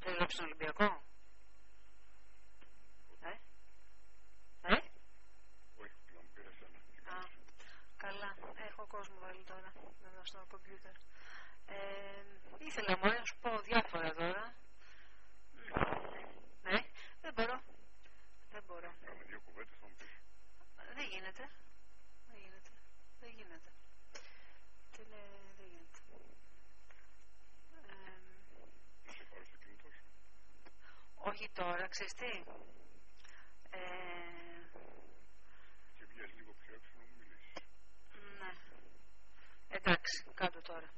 θα δουλέψει στον Ολυμπιακό; Ε; Ε; ε? Όχι, πλέον πήρα σένα. Α, καλά. Έχω κόσμο βάλει τώρα. Να στο κομπιούτερ. Ε, ήθελα μόνο να σου πω διάφορα τώρα. Ναι, δεν μπορώ. Δεν μπορώ. Κάμε δύο κουβέντες θα μου πεις. Δεν γίνεται. Όχι τώρα, ξέρεις τι; Ε, και βγες λίγο πιο έξω να μου μιλήσεις. Ναι. Εντάξει, κάτω τώρα.